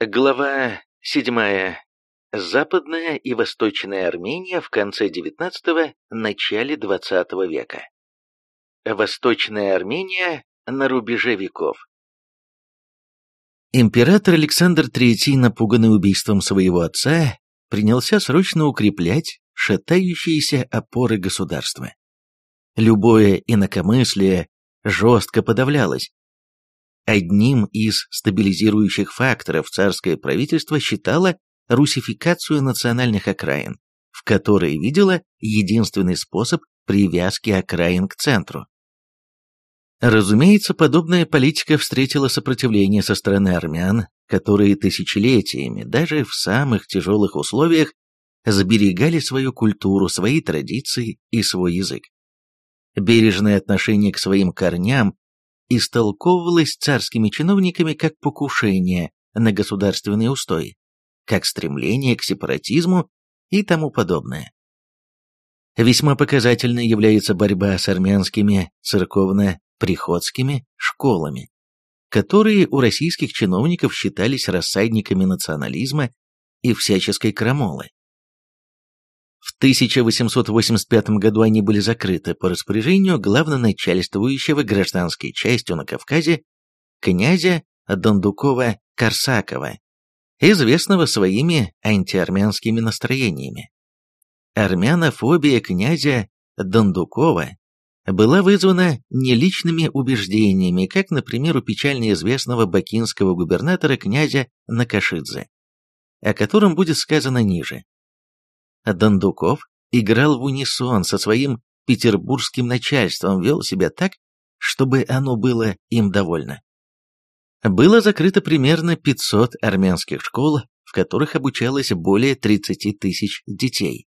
Глава 7. Западная и Восточная Армения в конце XIX – начале XX века. Восточная Армения на рубеже веков. Император Александр III, напуганный убийством своего отца, принялся срочно укреплять шатающиеся опоры государства. Любое инакомыслие жестко подавлялось, Одним из стабилизирующих факторов царское правительство считало русификацию национальных окраин, в которой видело единственный способ привязки окраин к центру. Разумеется, подобная политика встретила сопротивление со стороны армян, которые тысячелетиями, даже в самых тяжелых условиях, сберегали свою культуру, свои традиции и свой язык. Бережное отношение к своим корням истолковывалось царскими чиновниками как покушение на государственные устои, как стремление к сепаратизму и тому подобное. Весьма показательной является борьба с армянскими церковно-приходскими школами, которые у российских чиновников считались рассадниками национализма и всяческой крамолы. В 1885 году они были закрыты по распоряжению главноначальствующего гражданской частью на Кавказе князя Дондукова-Корсакова, известного своими антиармянскими настроениями. Армянофобия князя Дондукова была вызвана не личными убеждениями, как, например, у печально известного бакинского губернатора князя Накашидзе, о котором будет сказано ниже. Дондуков играл в унисон со своим петербургским начальством, вел себя так, чтобы оно было им довольно. Было закрыто примерно 500 армянских школ, в которых обучалось более 30 тысяч детей.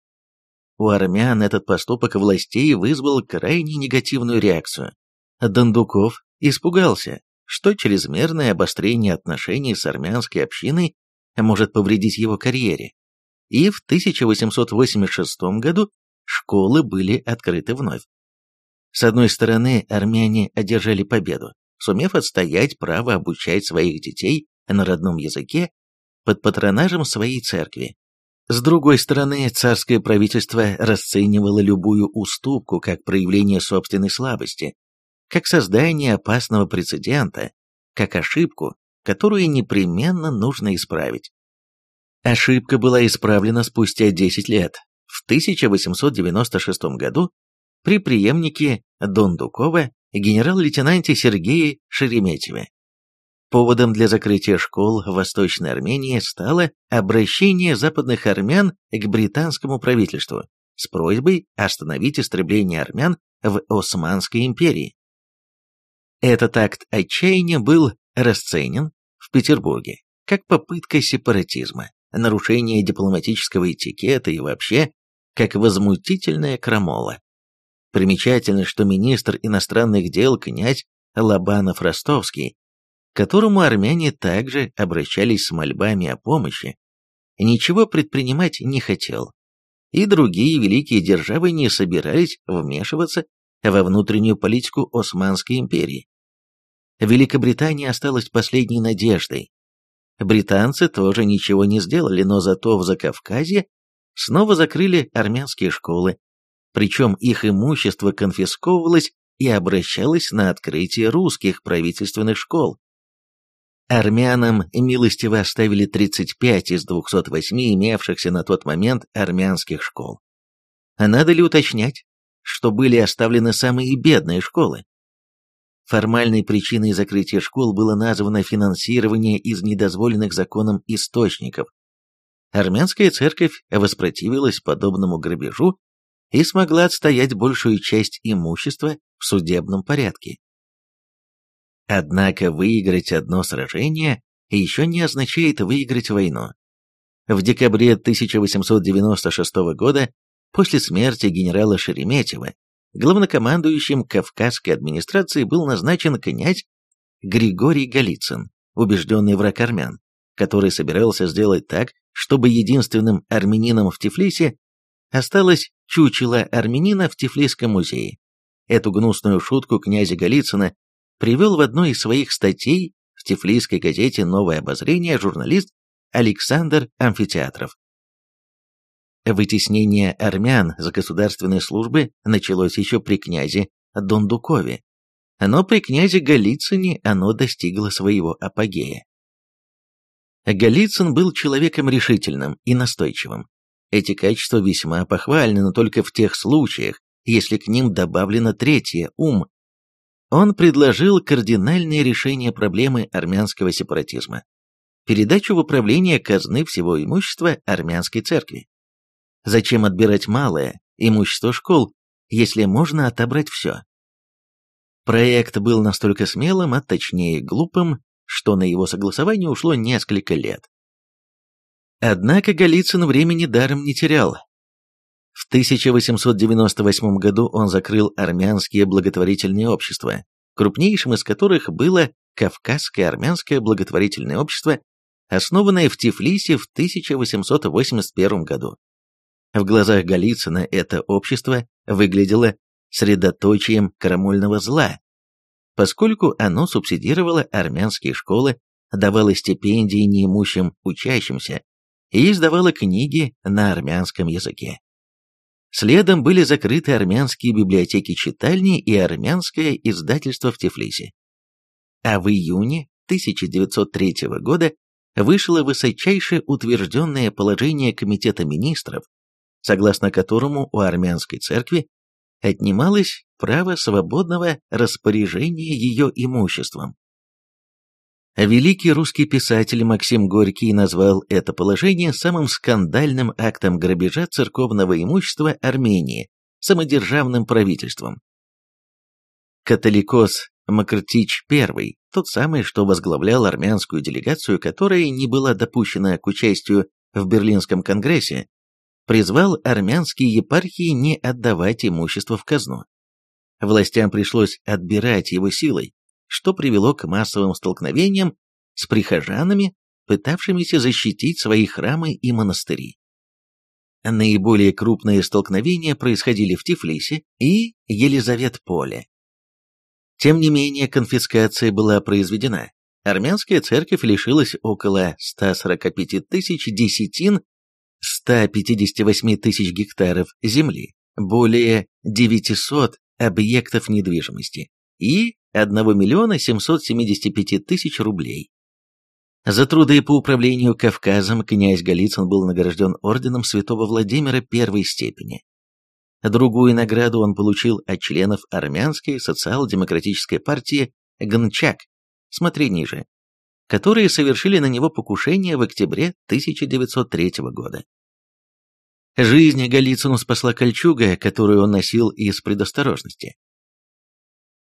У армян этот поступок властей вызвал крайне негативную реакцию. Дондуков испугался, что чрезмерное обострение отношений с армянской общиной может повредить его карьере, и в 1886 году школы были открыты вновь. С одной стороны, армяне одержали победу, сумев отстоять право обучать своих детей на родном языке под патронажем своей церкви. С другой стороны, царское правительство расценивало любую уступку как проявление собственной слабости, как создание опасного прецедента, как ошибку, которую непременно нужно исправить. Ошибка была исправлена спустя 10 лет, в 1896 году, при преемнике Дондукова генерал-лейтенанте Сергее Шереметьеве. Поводом для закрытия школ в Восточной Армении стало обращение западных армян к британскому правительству с просьбой остановить истребление армян в Османской империи. Этот акт отчаяния был расценен в Петербурге как попытка сепаратизма нарушение дипломатического этикета и вообще как возмутительная крамола. Примечательно, что министр иностранных дел князь Лобанов-Ростовский, к которому армяне также обращались с мольбами о помощи, ничего предпринимать не хотел, и другие великие державы не собирались вмешиваться во внутреннюю политику Османской империи. Великобритания осталась последней надеждой, Британцы тоже ничего не сделали, но зато в Закавказье снова закрыли армянские школы, причем их имущество конфисковывалось и обращалось на открытие русских правительственных школ. Армянам милостиво оставили 35 из 208 имевшихся на тот момент армянских школ. А надо ли уточнять, что были оставлены самые бедные школы? Формальной причиной закрытия школ было названо финансирование из недозволенных законом источников. Армянская церковь воспротивилась подобному грабежу и смогла отстоять большую часть имущества в судебном порядке. Однако выиграть одно сражение еще не означает выиграть войну. В декабре 1896 года, после смерти генерала Шереметьева, главнокомандующим Кавказской администрации был назначен князь Григорий Голицын, убежденный враг армян, который собирался сделать так, чтобы единственным армянином в Тифлисе осталось чучело армянина в Тифлисском музее. Эту гнусную шутку князя Голицына привел в одной из своих статей в тифлисской газете «Новое обозрение» журналист Александр Амфитеатров. Вытеснение армян с государственной службы началось еще при князе Дондукове, но при князе Голицыне оно достигло своего апогея. Голицын был человеком решительным и настойчивым. Эти качества весьма похвальны, но только в тех случаях, если к ним добавлено третье – ум. Он предложил кардинальное решение проблемы армянского сепаратизма – передачу в управление казны всего имущества армянской церкви. Зачем отбирать малое, имущество школ, если можно отобрать все? Проект был настолько смелым, а точнее глупым, что на его согласование ушло несколько лет. Однако Голицын времени даром не терял. В 1898 году он закрыл армянские благотворительные общества, крупнейшим из которых было Кавказское армянское благотворительное общество, основанное в Тифлисе в 1881 году. В глазах Голицына это общество выглядело средоточием крамольного зла, поскольку оно субсидировало армянские школы, давало стипендии неимущим учащимся и издавало книги на армянском языке. Следом были закрыты армянские библиотеки-читальни и армянское издательство в Тифлисе. А в июне 1903 года вышло высочайшее утвержденное положение Комитета министров согласно которому у армянской церкви отнималось право свободного распоряжения ее имуществом. Великий русский писатель Максим Горький назвал это положение самым скандальным актом грабежа церковного имущества Армении самодержавным правительством. Католикос Макртич I, тот самый, что возглавлял армянскую делегацию, которая не была допущена к участию в Берлинском конгрессе, призвал армянские епархии не отдавать имущество в казну. Властям пришлось отбирать его силой, что привело к массовым столкновениям с прихожанами, пытавшимися защитить свои храмы и монастыри. Наиболее крупные столкновения происходили в Тифлисе и Елизаветполе. Тем не менее, конфискация была произведена. Армянская церковь лишилась около 145 тысяч десятин 158 тысяч гектаров земли, более 900 объектов недвижимости и 1 миллиона 775 тысяч рублей. За труды по управлению Кавказом князь Голицын был награжден орденом святого Владимира первой степени. Другую награду он получил от членов армянской социал-демократической партии Гнчак, смотри ниже, которые совершили на него покушение в октябре 1903 года. Жизнь Голицыну спасла кольчуга, которую он носил из предосторожности.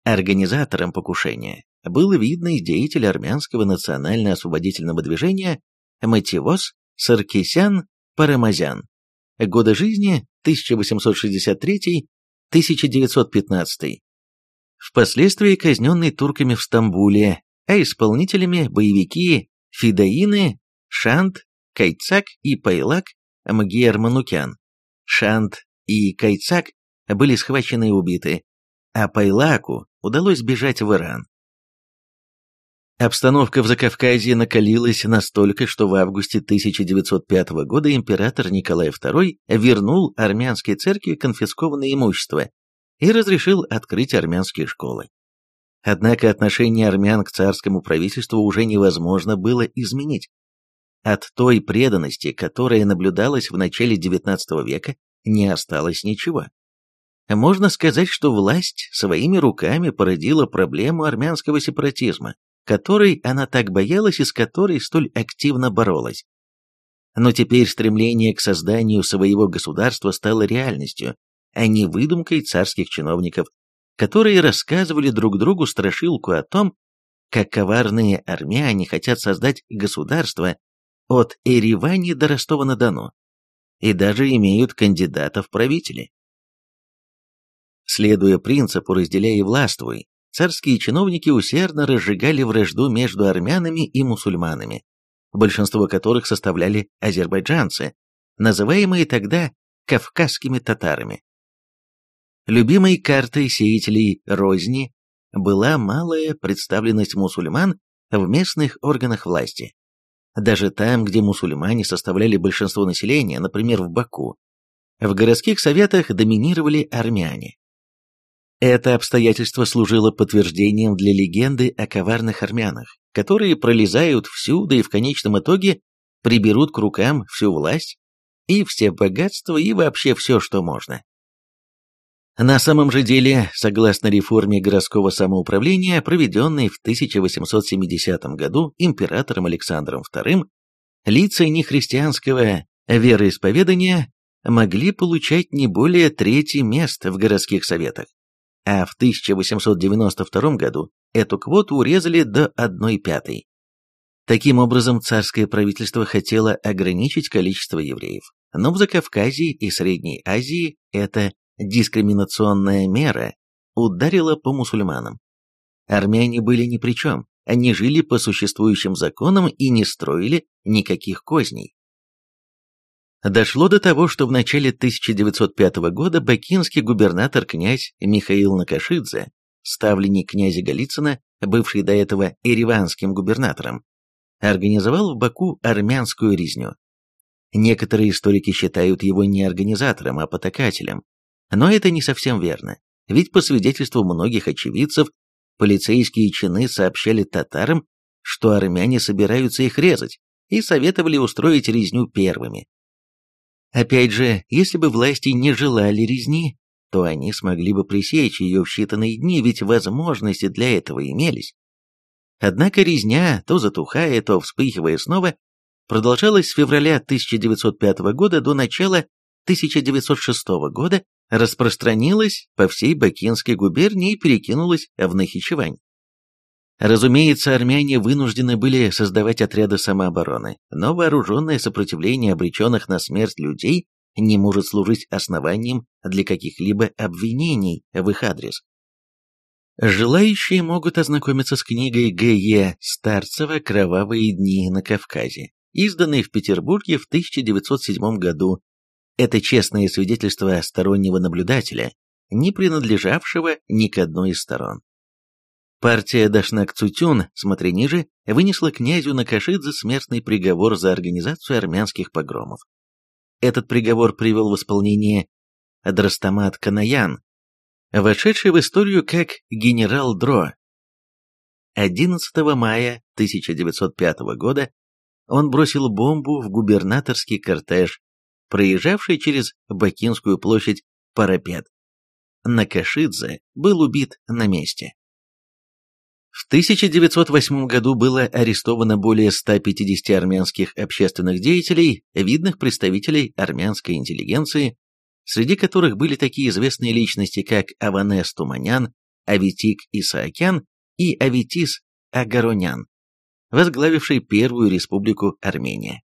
Организатором покушения был видный деятель армянского национально-освободительного движения Мативос Саркисян Парамазян. Годы жизни 1863-1915. Впоследствии казненный турками в Стамбуле, а исполнителями боевики Фидаины, Шант, Кайцак и Пайлак Мгер Манукян. Шант и Кайцак были схвачены и убиты, а Пайлаку удалось бежать в Иран. Обстановка в Закавказье накалилась настолько, что в августе 1905 года император Николай II вернул армянской церкви конфискованное имущество и разрешил открыть армянские школы. Однако отношение армян к царскому правительству уже невозможно было изменить. От той преданности, которая наблюдалась в начале XIX века, не осталось ничего. Можно сказать, что власть своими руками породила проблему армянского сепаратизма, которой она так боялась и с которой столь активно боролась. Но теперь стремление к созданию своего государства стало реальностью, а не выдумкой царских чиновников, которые рассказывали друг другу страшилку о том, как коварные армяне хотят создать государство от Эревани до Ростова-на-Дону и даже имеют кандидатов в правители. Следуя принципу «разделяй и властвуй», царские чиновники усердно разжигали вражду между армянами и мусульманами, большинство которых составляли азербайджанцы, называемые тогда кавказскими татарами. Любимой картой сеятелей розни была малая представленность мусульман в местных органах власти. Даже там, где мусульмане составляли большинство населения, например, в Баку, в городских советах доминировали армяне. Это обстоятельство служило подтверждением для легенды о коварных армянах, которые пролезают всюду и в конечном итоге приберут к рукам всю власть и все богатства и вообще все, что можно. На самом же деле, согласно реформе городского самоуправления, проведенной в 1870 году императором Александром II, лица нехристианского вероисповедания могли получать не более трети мест в городских советах, а в 1892 году эту квоту урезали до 1 пятой. Таким образом, царское правительство хотело ограничить количество евреев, но в Закавказье и Средней Азии эта дискриминационная мера ударила по мусульманам. Армяне были ни при чем, они жили по существующим законам и не строили никаких козней. Дошло до того, что в начале 1905 года бакинский губернатор-князь Михаил Накашидзе, ставленник князя Голицына, бывший до этого ереванским губернатором, организовал в Баку армянскую резню. Некоторые историки считают его не организатором, а потакателем. Но это не совсем верно, ведь по свидетельству многих очевидцев, полицейские чины сообщали татарам, что армяне собираются их резать, и советовали устроить резню первыми. Опять же, если бы власти не желали резни, то они смогли бы пресечь ее в считанные дни, ведь возможности для этого имелись. Однако резня, то затухая, то вспыхивая снова, продолжалась с февраля 1905 года до начала 1906 года, распространилась по всей Бакинской губернии и перекинулась в Нахичевань. Разумеется, армяне вынуждены были создавать отряды самообороны, но вооруженное сопротивление обреченных на смерть людей не может служить основанием для каких-либо обвинений в их адрес. Желающие могут ознакомиться с книгой Г.Е. Старцева «Кровавые дни на Кавказе», изданной в Петербурге в 1907 году. Это честное свидетельство стороннего наблюдателя, не принадлежавшего ни к одной из сторон. Партия Дашнак-Цутюн, смотри ниже, вынесла князю Накашидзе смертный приговор за организацию армянских погромов. Этот приговор привел в исполнение Драстамат Канаян, вошедший в историю как генерал Дро. 11 мая 1905 года он бросил бомбу в губернаторский кортеж, проезжавший через Бакинскую площадь Парапет. Накашидзе был убит на месте. В 1908 году было арестовано более 150 армянских общественных деятелей, видных представителей армянской интеллигенции, среди которых были такие известные личности, как Аванес Туманян, Аветик Исаакян и Аветис Агаронян, возглавивший Первую Республику Армения.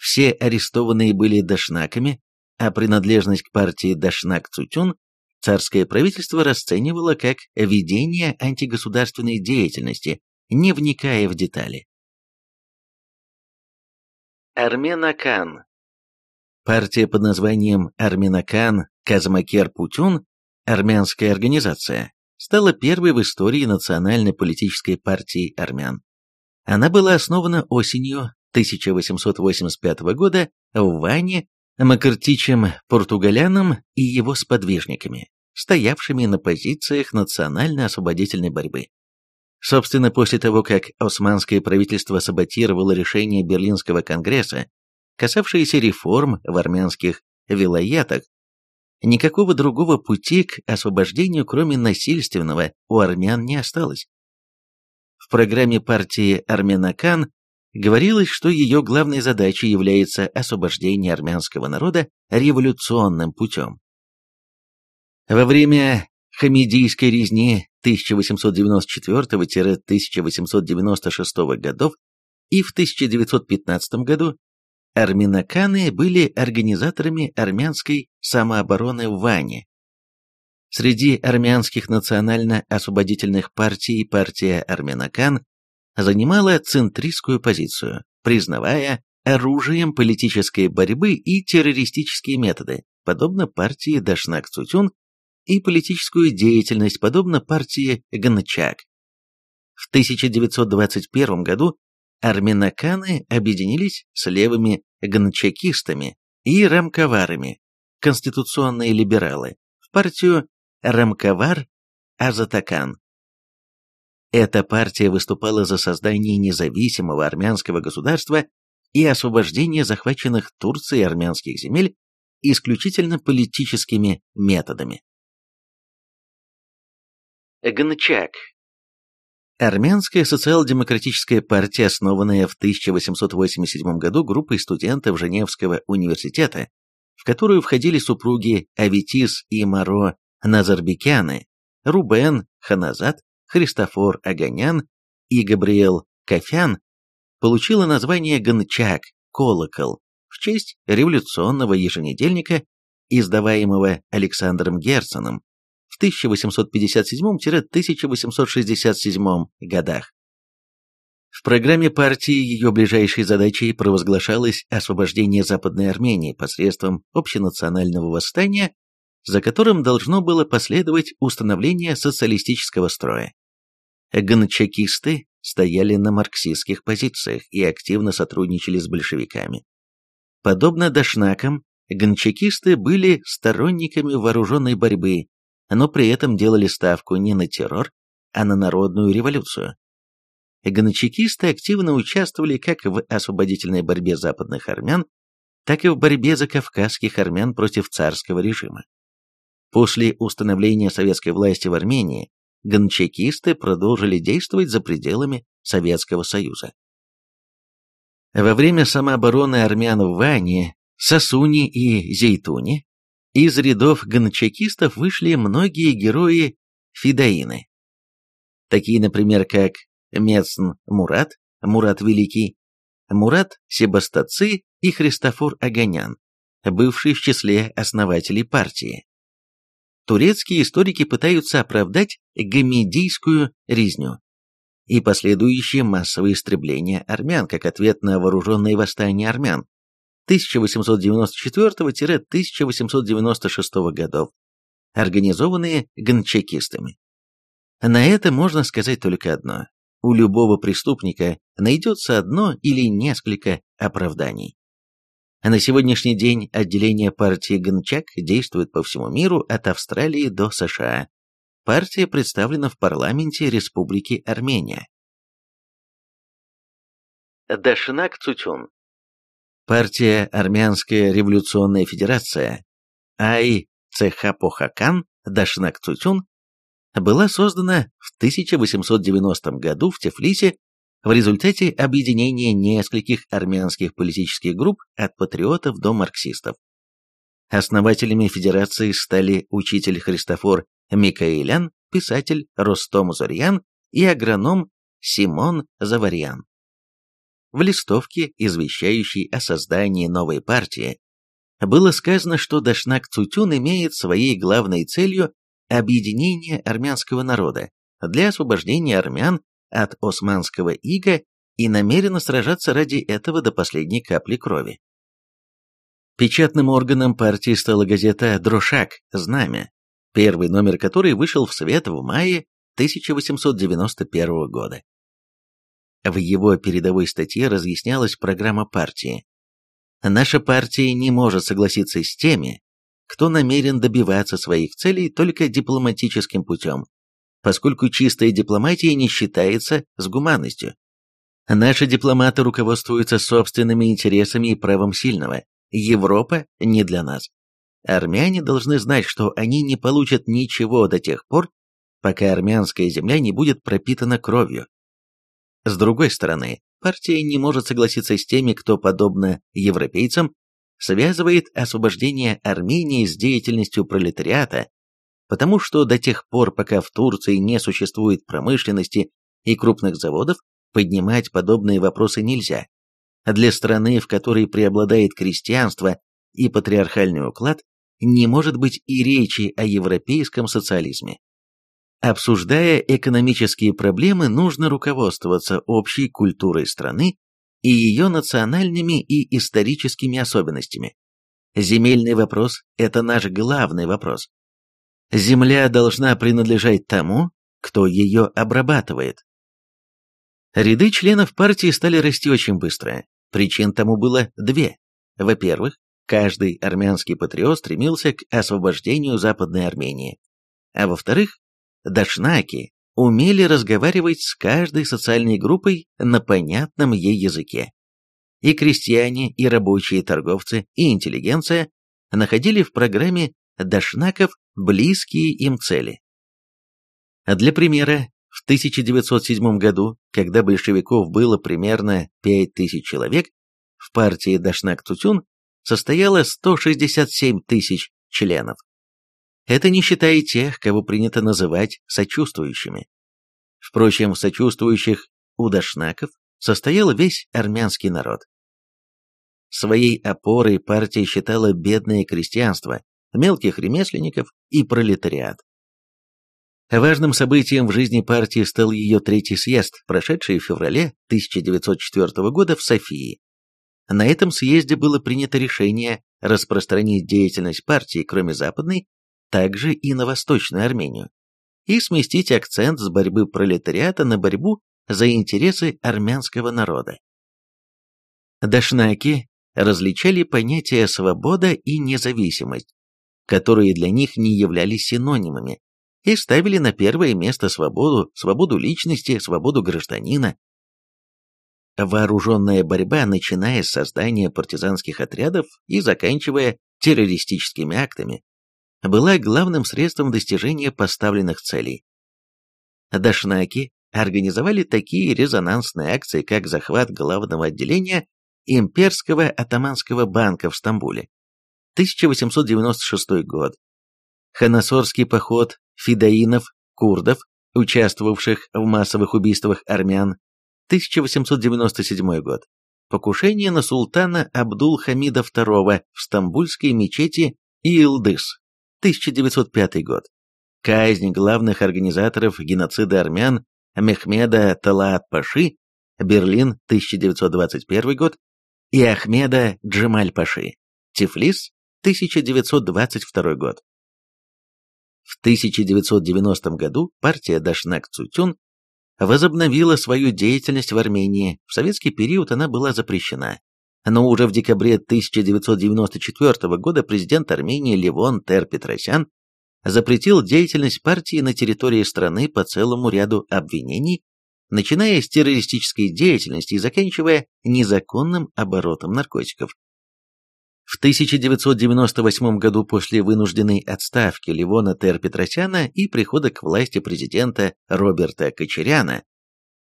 Все арестованные были дашнаками, а принадлежность к партии Дашнак-Цутюн царское правительство расценивало как ведение антигосударственной деятельности, не вникая в детали. Арменакан Партия под названием Арменакан Казмакер Путюн, армянская организация, стала первой в истории национальной политической партии армян. Она была основана осенью 1885 года в Ване Макартичем Португаляном и его сподвижниками, стоявшими на позициях национально-освободительной борьбы. Собственно, после того, как османское правительство саботировало решение Берлинского конгресса, касавшееся реформ в армянских вилаятах, никакого другого пути к освобождению, кроме насильственного, у армян не осталось. В программе партии Арменакан Говорилось, что ее главной задачей является освобождение армянского народа революционным путем. Во время Хамидийской резни 1894-1896 годов и в 1915 году армянаканы были организаторами армянской самообороны в Ване. Среди армянских национально-освободительных партий партия Армянакан занимала центристскую позицию, признавая оружием политической борьбы и террористические методы, подобно партии Дашнак-Цутюн, и политическую деятельность, подобно партии Гнчак. В 1921 году армянаканы объединились с левыми гнчакистами и рамковарами, конституционные либералы, в партию Рамковар-Азатакан. Эта партия выступала за создание независимого армянского государства и освобождение захваченных Турцией армянских земель исключительно политическими методами. Гнчак Армянская социал-демократическая партия, основанная в 1887 году группой студентов Женевского университета, в которую входили супруги Аветис и Маро Назарбекяны, Рубен Ханазат, Христофор Аганян и Габриэл Кафян, получила название «Гончак», «Колокол» в честь революционного еженедельника, издаваемого Александром Герценом в 1857-1867 годах. В программе партии ее ближайшей задачей провозглашалось освобождение Западной Армении посредством общенационального восстания, за которым должно было последовать установление социалистического строя. Гончакисты стояли на марксистских позициях и активно сотрудничали с большевиками. Подобно дашнакам, гончакисты были сторонниками вооруженной борьбы, но при этом делали ставку не на террор, а на народную революцию. Гончакисты активно участвовали как в освободительной борьбе западных армян, так и в борьбе за кавказских армян против царского режима. После установления советской власти в Армении гончакисты продолжили действовать за пределами Советского Союза. Во время самообороны армян в Ване, Сосуни и Зейтуне из рядов гончакистов вышли многие герои Фидаины. Такие, например, как Мецн Мурат, Мурат Великий, Мурат Себастаци и Христофор Аганян, бывший в числе основателей партии турецкие историки пытаются оправдать гамедийскую резню и последующее массовое истребление армян как ответ на вооруженные восстания армян 1894-1896 годов, организованные гончакистами. На это можно сказать только одно. У любого преступника найдется одно или несколько оправданий. А на сегодняшний день отделение партии Гончак действует по всему миру от Австралии до США. Партия представлена в парламенте Республики Армения. Дашнак Цутюн Партия Армянская революционная федерация Ай Цехапохакан Дашнак Цутюн была создана в 1890 году в Тифлисе в результате объединения нескольких армянских политических групп от патриотов до марксистов. Основателями федерации стали учитель Христофор Микаэлян, писатель Ростом Зорьян и агроном Симон Заварьян. В листовке, извещающей о создании новой партии, было сказано, что Дашнак Цутюн имеет своей главной целью объединение армянского народа для освобождения армян от османского ига и намерена сражаться ради этого до последней капли крови. Печатным органом партии стала газета «Дрошак. Знамя», первый номер которой вышел в свет в мае 1891 года. В его передовой статье разъяснялась программа партии. Наша партия не может согласиться с теми, кто намерен добиваться своих целей только дипломатическим путем, поскольку чистая дипломатия не считается с гуманностью. Наши дипломаты руководствуются собственными интересами и правом сильного. Европа не для нас. Армяне должны знать, что они не получат ничего до тех пор, пока армянская земля не будет пропитана кровью. С другой стороны, партия не может согласиться с теми, кто, подобно европейцам, связывает освобождение Армении с деятельностью пролетариата потому что до тех пор, пока в Турции не существует промышленности и крупных заводов, поднимать подобные вопросы нельзя. Для страны, в которой преобладает крестьянство и патриархальный уклад, не может быть и речи о европейском социализме. Обсуждая экономические проблемы, нужно руководствоваться общей культурой страны и ее национальными и историческими особенностями. Земельный вопрос – это наш главный вопрос. Земля должна принадлежать тому, кто ее обрабатывает. Ряды членов партии стали расти очень быстро. Причин тому было две. Во-первых, каждый армянский патриот стремился к освобождению Западной Армении. А во-вторых, дашнаки умели разговаривать с каждой социальной группой на понятном ей языке. И крестьяне, и рабочие, и торговцы, и интеллигенция находили в программе дашнаков близкие им цели. Для примера, в 1907 году, когда большевиков было примерно 5000 человек, в партии Дашнак-Тутюн состояло 167 тысяч членов. Это не считая тех, кого принято называть сочувствующими. Впрочем, сочувствующих у дашнаков состоял весь армянский народ. Своей опорой партия считала бедное крестьянство, мелких ремесленников и пролетариат. Важным событием в жизни партии стал ее третий съезд, прошедший в феврале 1904 года в Софии. На этом съезде было принято решение распространить деятельность партии, кроме западной, также и на Восточную Армению, и сместить акцент с борьбы пролетариата на борьбу за интересы армянского народа. Дашнаки различали понятия «свобода» и «независимость», которые для них не являлись синонимами, и ставили на первое место свободу, свободу личности, свободу гражданина. Вооруженная борьба, начиная с создания партизанских отрядов и заканчивая террористическими актами, была главным средством достижения поставленных целей. Дашнаки организовали такие резонансные акции, как захват главного отделения Имперского атаманского банка в Стамбуле, 1896 год, Ханасорский поход фидаинов, курдов, участвовавших в массовых убийствах армян, 1897 год. Покушение на султана Абдул-Хамида II в Стамбульской мечети Илдыс, 1905 год. Казнь главных организаторов геноцида армян Мехмеда Талаат-Паши, Берлин, 1921 год, и Ахмеда Джемаль-Паши, Тифлис, 1922 год. В 1990 году партия Дашнак-Цутюн возобновила свою деятельность в Армении. В советский период она была запрещена. Но уже в декабре 1994 года президент Армении Левон Тер-Петросян запретил деятельность партии на территории страны по целому ряду обвинений, начиная с террористической деятельности и заканчивая незаконным оборотом наркотиков. В 1998 году после вынужденной отставки Ливона Тер-Петросяна и прихода к власти президента Роберта Кочеряна,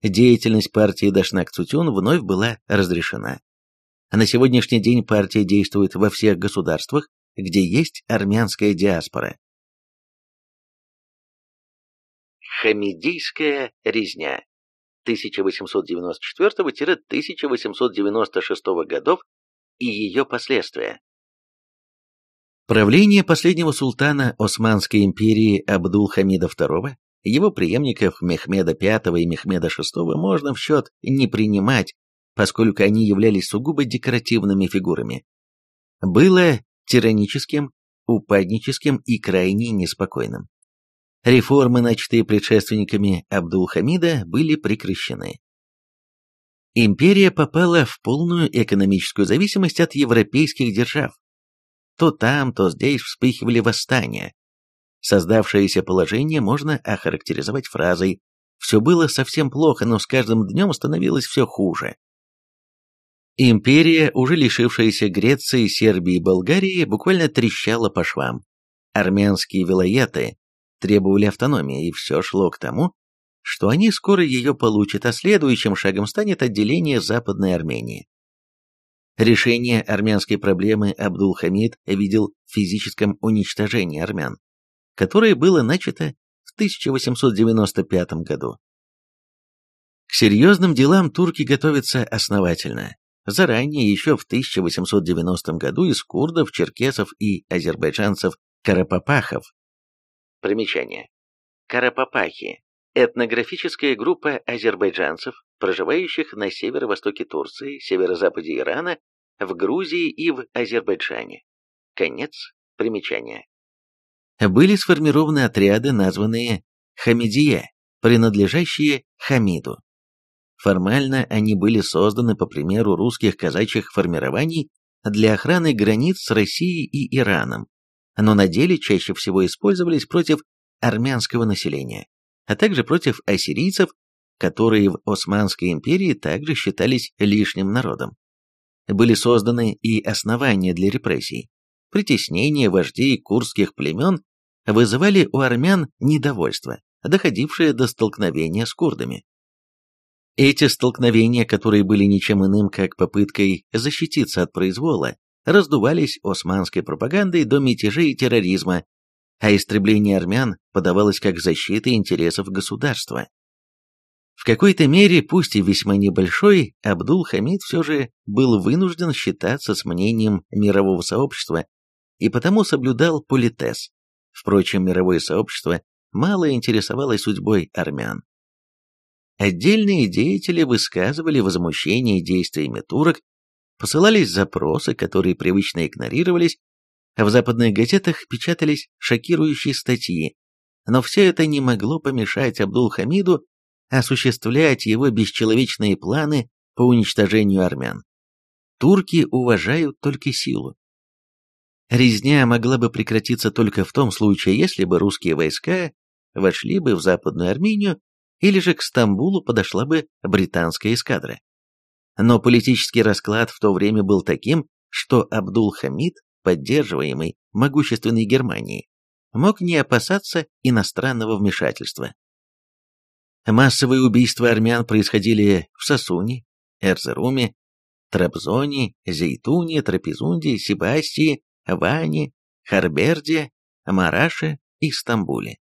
деятельность партии Дашнак-Цутюн вновь была разрешена. На сегодняшний день партия действует во всех государствах, где есть армянская диаспора. Хамидийская резня 1894-1896 годов и ее последствия. Правление последнего султана Османской империи Абдул-Хамида II, его преемников Мехмеда V и Мехмеда VI можно в счет не принимать, поскольку они являлись сугубо декоративными фигурами. Было тираническим, упадническим и крайне неспокойным. Реформы, начатые предшественниками Абдул-Хамида, были прекращены. Империя попала в полную экономическую зависимость от европейских держав. То там, то здесь вспыхивали восстания. Создавшееся положение можно охарактеризовать фразой «все было совсем плохо, но с каждым днем становилось все хуже». Империя, уже лишившаяся Греции, Сербии и Болгарии, буквально трещала по швам. Армянские вилояты требовали автономии, и все шло к тому, что они скоро ее получат, а следующим шагом станет отделение Западной Армении. Решение армянской проблемы Абдул-Хамид видел в физическом уничтожении армян, которое было начато в 1895 году. К серьезным делам турки готовятся основательно. Заранее, еще в 1890 году, из курдов, черкесов и азербайджанцев карапапахов. Примечание. Карапапахи Этнографическая группа азербайджанцев, проживающих на северо-востоке Турции, северо-западе Ирана, в Грузии и в Азербайджане. Конец примечания. Были сформированы отряды, названные Хамидия, принадлежащие Хамиду. Формально они были созданы по примеру русских казачьих формирований для охраны границ с Россией и Ираном, но на деле чаще всего использовались против армянского населения, а также против ассирийцев, которые в Османской империи также считались лишним народом. Были созданы и основания для репрессий. Притеснение вождей курдских племен вызывали у армян недовольство, доходившее до столкновения с курдами. Эти столкновения, которые были ничем иным, как попыткой защититься от произвола, раздувались османской пропагандой до мятежей и терроризма, а истребление армян подавалось как защита интересов государства. В какой-то мере, пусть и весьма небольшой, Абдул-Хамид все же был вынужден считаться с мнением мирового сообщества и потому соблюдал политез. Впрочем, мировое сообщество мало интересовалось судьбой армян. Отдельные деятели высказывали возмущение действиями турок, посылались запросы, которые привычно игнорировались, в западных газетах печатались шокирующие статьи, но все это не могло помешать Абдул-Хамиду осуществлять его бесчеловечные планы по уничтожению армян. Турки уважают только силу. Резня могла бы прекратиться только в том случае, если бы русские войска вошли бы в Западную Армению или же к Стамбулу подошла бы британская эскадра. Но политический расклад в то время был таким, что Абдул-Хамид, поддерживаемый могущественной Германией, мог не опасаться иностранного вмешательства. Массовые убийства армян происходили в Сосуне, Эрзеруме, Трабзоне, Зейтуне, Трапезунде, Себастии, Ване, Харберде, Мараше и Стамбуле.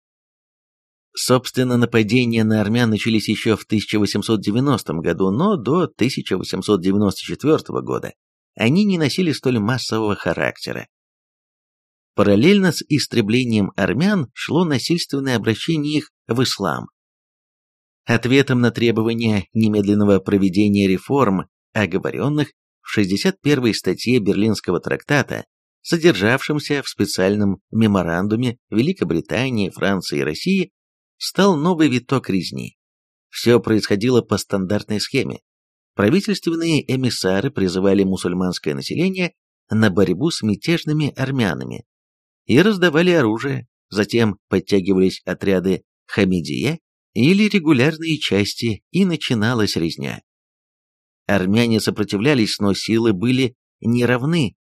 Собственно, нападения на армян начались еще в 1890 году, но до 1894 года они не носили столь массового характера. Параллельно с истреблением армян шло насильственное обращение их в ислам. Ответом на требование немедленного проведения реформ, оговоренных в 61 статье Берлинского трактата, содержавшемся в специальном меморандуме Великобритании, Франции и России, стал новый виток резни. Все происходило по стандартной схеме. Правительственные эмиссары призывали мусульманское население на борьбу с мятежными армянами и раздавали оружие, затем подтягивались отряды Хамидия или регулярные части, и начиналась резня. Армяне сопротивлялись, но силы были неравны.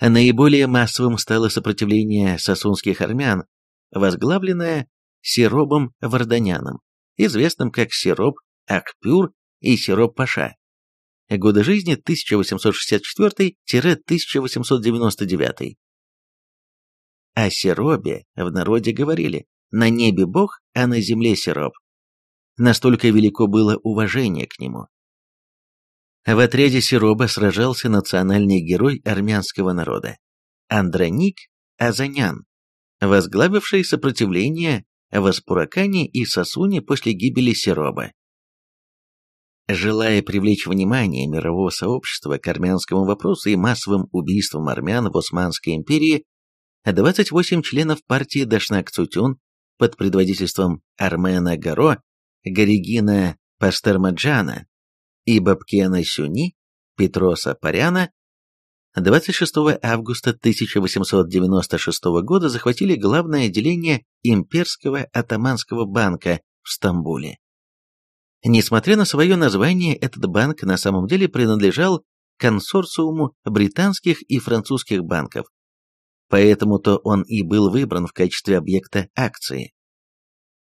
Наиболее массовым стало сопротивление сосунских армян, возглавленное Сиробом Варданяном, известным как Сироп Акпюр и Сироп Паша. Годы жизни 1864-1899. О Сиробе в народе говорили «на небе Бог, а на земле Сироп». Настолько велико было уважение к нему. В отряде Сироба сражался национальный герой армянского народа Андроник Азанян, возглавивший сопротивление в Аспуракане и Сосуне после гибели Сероба. Желая привлечь внимание мирового сообщества к армянскому вопросу и массовым убийствам армян в Османской империи, 28 членов партии Дашнак-Цутюн под предводительством Армена Гаро, Горигина Пастермаджана и Бабкена Сюни, Петроса Паряна 26 августа 1896 года захватили главное отделение Имперского атаманского банка в Стамбуле. Несмотря на свое название, этот банк на самом деле принадлежал консорциуму британских и французских банков, поэтому-то он и был выбран в качестве объекта акции.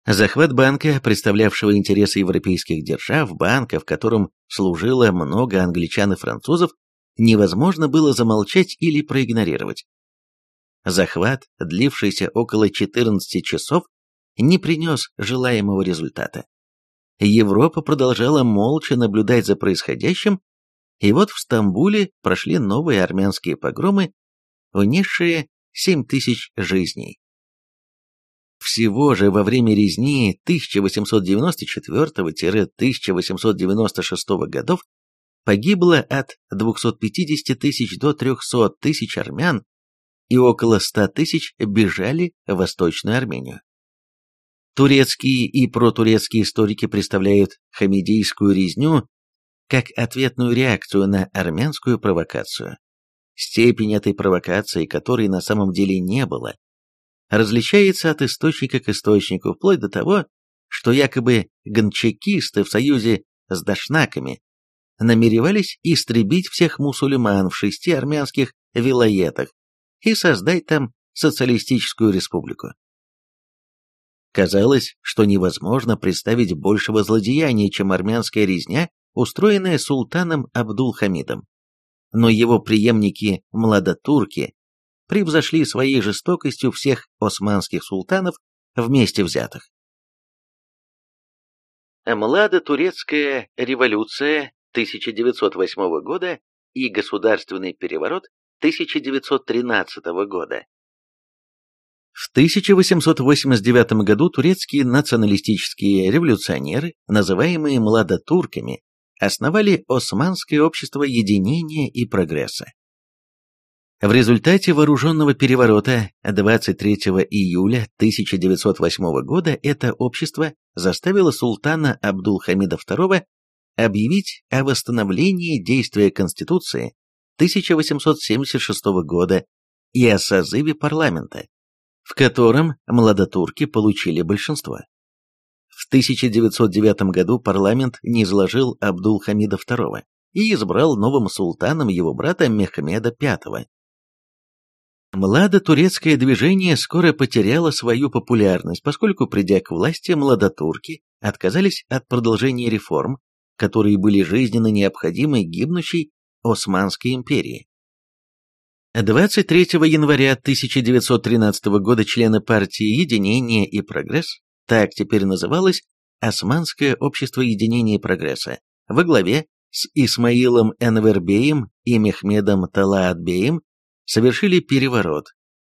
Захват банка, представлявшего интересы европейских держав, банка, в котором служило много англичан и французов, невозможно было замолчать или проигнорировать. Захват, длившийся около 14 часов, не принес желаемого результата. Европа продолжала молча наблюдать за происходящим, и вот в Стамбуле прошли новые армянские погромы, унесшие 7 тысяч жизней. Всего же во время резни 1894-1896 годов погибло от 250 тысяч до 300 тысяч армян, и около 100 тысяч бежали в Восточную Армению. Турецкие и протурецкие историки представляют хамидийскую резню как ответную реакцию на армянскую провокацию. Степень этой провокации, которой на самом деле не было, различается от источника к источнику, вплоть до того, что якобы гончакисты в союзе с дашнаками намеревались истребить всех мусульман в шести армянских вилоетах и создать там социалистическую республику. Казалось, что невозможно представить большего злодеяния, чем армянская резня, устроенная султаном Абдул-Хамидом. Но его преемники-младотурки превзошли своей жестокостью всех османских султанов вместе взятых. Младотурецкая революция 1908 года и государственный переворот 1913 года. В 1889 году турецкие националистические революционеры, называемые младотурками, основали Османское общество единения и прогресса. В результате вооруженного переворота 23 июля 1908 года это общество заставило султана Абдул-Хамида II объявить о восстановлении действия Конституции 1876 года и о созыве парламента, в котором младотурки получили большинство. В 1909 году парламент низложил Абдул-Хамида II и избрал новым султаном его брата Мехмеда V. Младотурецкое движение скоро потеряло свою популярность, поскольку, придя к власти, младотурки отказались от продолжения реформ, которые были жизненно необходимы гибнущей Османской империи. 23 января 1913 года члены партии «Единение и прогресс», так теперь называлось Османское общество единения и прогресса, во главе с Исмаилом Энвербеем и Мехмедом Талаатбеем совершили переворот,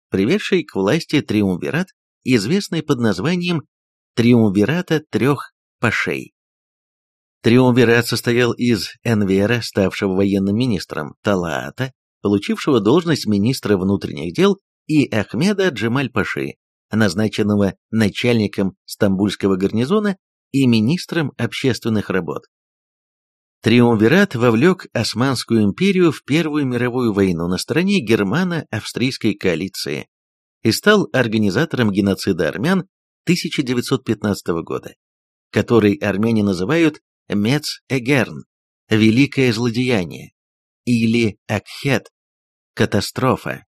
приведший к власти триумвират, известный под названием «Триумвирата трех пашей». Триумвират состоял из Энвера, ставшего военным министром, Талаата, получившего должность министра внутренних дел, и Ахмеда Джемаль-Паши, назначенного начальником Стамбульского гарнизона и министром общественных работ. Триумвират вовлек Османскую империю в Первую мировую войну на стороне германо-австрийской коалиции и стал организатором геноцида армян 1915 года, который армяне называют Мец-Эгерн – Великое злодеяние, или Акхет – Катастрофа.